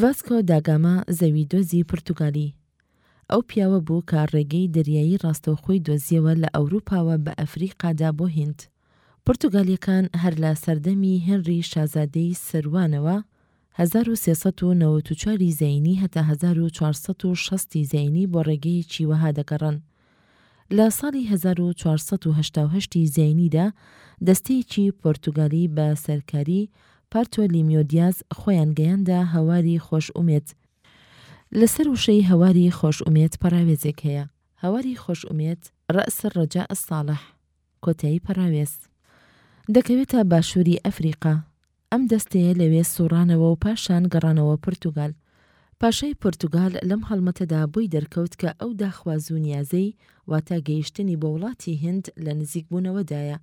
ڤاسکۆ دا گاما زەویدۆزی پورتوگالی ئەو پیاوە بوو کە ڕێگەی دەریایی ڕاستەوخۆی دۆزییەوە لە ئەوروپاوە بە ئەفریقادا بۆ هیند. پورتوگالییەکان هەر لە سەردەمی هێنری شازادەی سروانەوە، هەزار و سێ سەد و نەوەد و چوار ی زەینی هەتا هەزار و چوار سەد و شەست ی زەینی بۆ ڕێگەیەکی وەها دەگەڕان لە ساڵی هەزار و چوار سەد و هەشتا و هەشت ی زاینیدا دەستەیەکی پۆرتوگالی بە سەرکاری پارتۆلیمیۆ دیاز خۆیان گەیاندە هەواری خۆش ئومێد. لەسەر وشەی هەواری خۆش ئومێد پەڕاوێزێک هەیە، هەواری خۆش ئومێد، رأس الرجاء الصالح، کۆتایی پەڕاوێز. دەکەوێتە باشووری ئەفریقا، ئەم دەستەیە لەوێ سوڕانەوە و پاشان گەڕانەوە پورتوگال. پاشای پورتوگال لەم هەڵمەتەدا بۆی دەرکەوت کە ئەو داخوازو نیازەی واتە گەیشتنی بۆ وڵاتی هیند لە نزیک بوونەوەدایە.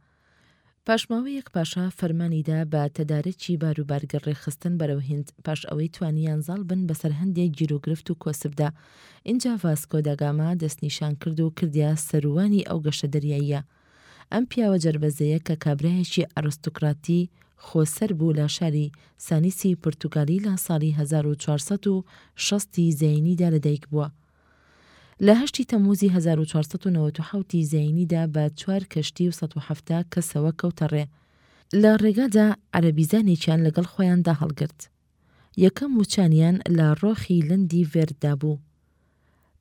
پاش ماوەیەک پاشا فەرمانی دا بە تەدارەکی بارو بارگە ڕێکخستن بەرەو هیند پاش ئەوەی توانیان زاڵ بن بەسەر هەندێک گیروگرفت و کۆسپدا ئینجا ڤاسکۆ داگاما دەستنیشان کرد و کردیە سەروانی ئەو گەشە دەریاییە ئەم پیاوە جەربەزەیە کە کابرایەکی ئەڕستوکڕاتی خۆسەر بوو لە شاری سانیسی پورتوگالی لە ساڵی هەزار و چوار سەد و شەست ی زایینیدا لە دایک بووە. لە هەشت ی تەمووزی هەزار و چوار سەد و نەوەد و حەوت ی زایینیدا بە چوار کەشتی و سەد و حەفتا کەسەوە کەوتە ڕێ. لە ڕێگادا عەرەبیزانێکیان لەگەڵ خۆیاندا هەڵگرت. یەکەم وچانیان لە ڕۆخی لندی ڤێرددا بوو.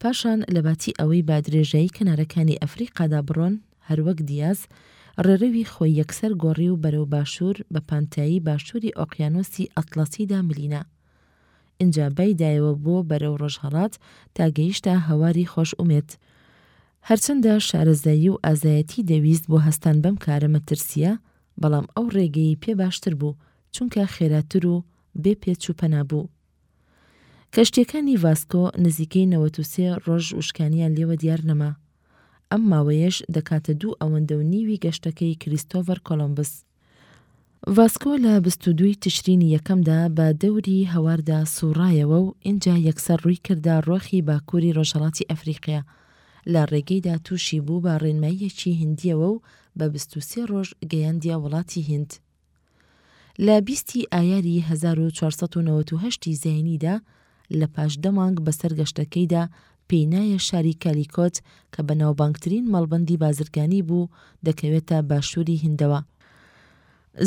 پاشان لەباتی ئەوەی بە درێژایی کەنارەکانی ئەفریقادا بڕۆن، هەروەک دیاز، ڕێڕەوی خۆی یەکسەر گۆڕی و بەرەو باشوور بە پانتایی باشووری ئۆقیانۆسی ئەتڵەسیدا ملینا. ئینجا بای دایەوە بۆ بەرەو ڕۆژهەڵات تا گەیشتە هەواری خۆش ئومێد. هەرچەندە شارەزایی و ئازایەتی دەویست بۆ هەستان بەم کارە مەترسییە، بەڵام ئەو ڕێگەی پێ باشتر بوو چونکە خێراتر و بێ پێچ و پەنا بوو. کەشتیەکانی ڤاسکۆ نزیکەی نەوەت و سێ ڕۆژ وشکانیان لێوە دیار نەما. ئەم ماوەیەش دەکاتە دوو ئەوەندە و نیوی گەشتەکەی کریستۆڤەر کۆلۆمبس. ڤاسکۆ لە بیست و دووی تشرینی یەکەمدا بە دەوری هەواردا سووڕایەوە و ئینجا یەکسەر ڕووی کردە ڕۆخی باکووری ڕۆژهەڵاتی ئەفریقیا. لە ڕێگەیدا تووشی بوو بە ڕێنماییەکی هیندیەوە و بە بیست و سێ ڕۆژ گەیاندیە وڵاتی هیند. لە بیستی ئایاری هەزار و چوار سەد و نەوەد و هەشت ی زایینیدا، لە پاش دە مانگ بەسەر گەشتەکەیدا پێی نایە شاری کالیکۆت کە بەناوبانگترین مەڵبەندی بازرگانی بوو دەکەوێتە باشووری هیندەوە.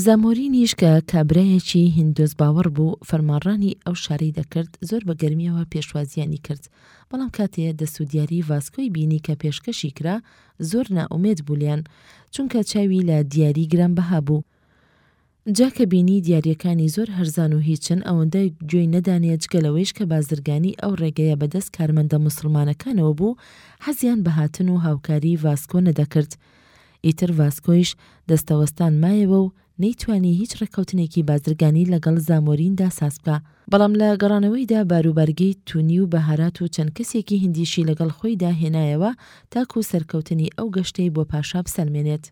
زامۆرینیش کە کابرایەکی هیندۆسباوەڕ بوو فەرمانڕانی ئەو شارەی دەکرد، زۆر بە گەرمییەوە پێشوازییانی کرد، بەڵام کاتێ دەستودیاری ڤاسکۆی بینی کە پێشکەشی کرا، زۆر نائومێد بوو لێیان، چونکە چاوی لە دیاری گرانبەها بوو. جا کە بینی دیارییەکانی زۆر هەرزان و هیچن، ئەوەندە گوێی نەدانێ، جگە لەوەیش کە بازرگانی ئەو ڕێگەیە بە دەست کارمەندە موسڵمانەکانەوە بوو، حەزیان بە هاتن و هاوکاریی ڤاسکۆ نەدەکرد. ئیتر ڤاسکۆیش دەستەوەستان مایەوە و نەیتوانی هیچ ڕێککەوتنێکی بازرگانی لەگەڵ زامۆریندا ساز بکا، بەڵام لە گەڕانەوەیدا باروبارگەی تونی و بەهارات و چەند کەسێکی هندیشی لەگەڵ خۆیدا هێنایەوە تاکوو سەرکەوتنی ئەو گەشتەی بۆ پاشا بسەلمێنێت.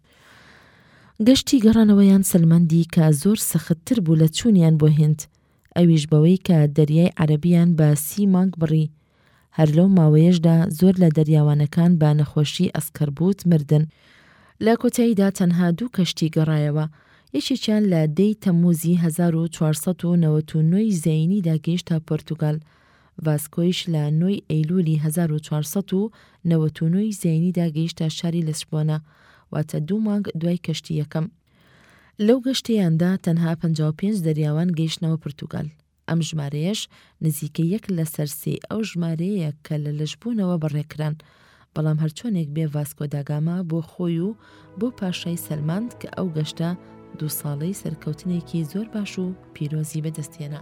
گەشتی گەڕانەوەیان سەلماندی کە زۆر سەخت تر بوو لە چوونیان بۆ هیند، ئەویش بەوەی کە دەریای عەرەبیان بە سی مانگ بڕی، هەر لەو ماوەیەشدا زۆر لە دەریاوانەکان بە نەخۆشی ئەسکەربووت مردن. لە کۆتاییدا تەنها دوو کەشتی گەڕایەوە، یەکێکیان لە دە ی تەممووزی هەزار و چوار سەد و نەوەد و نۆ ی زەینیدا گەیشتە پۆرتوگال، ڤاسکۆیش لە نۆ ی ئەیلوولی هەزار و چوار سەد و نەوەد و نۆ ی زەینیدا گەیشتە شاری لسبۆنە، واتە دوو مانگ دوای کەشتی یەکەم. لەو گەشتەیاندا تەنها پەنجا و پێنج دەریاوان گەیشتنەوە پرتوگال، ئەم ژمارەیەش نزیکەی یەک لەسەر سێی ئەو ژمارەیەیە کە لە لەشبوونەوە بەڕێکران. بەڵام هەرچۆنێک بێ ڤاسکۆ داگاما بۆ خۆی و بۆ پاشای سەلماند کە ئەو گەشتە دوو ساڵەی سەرکەوتنێکی زۆر باش و پیرۆزی بەدەستێنا.